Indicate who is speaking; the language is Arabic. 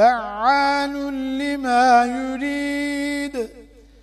Speaker 1: فعال لما يريد.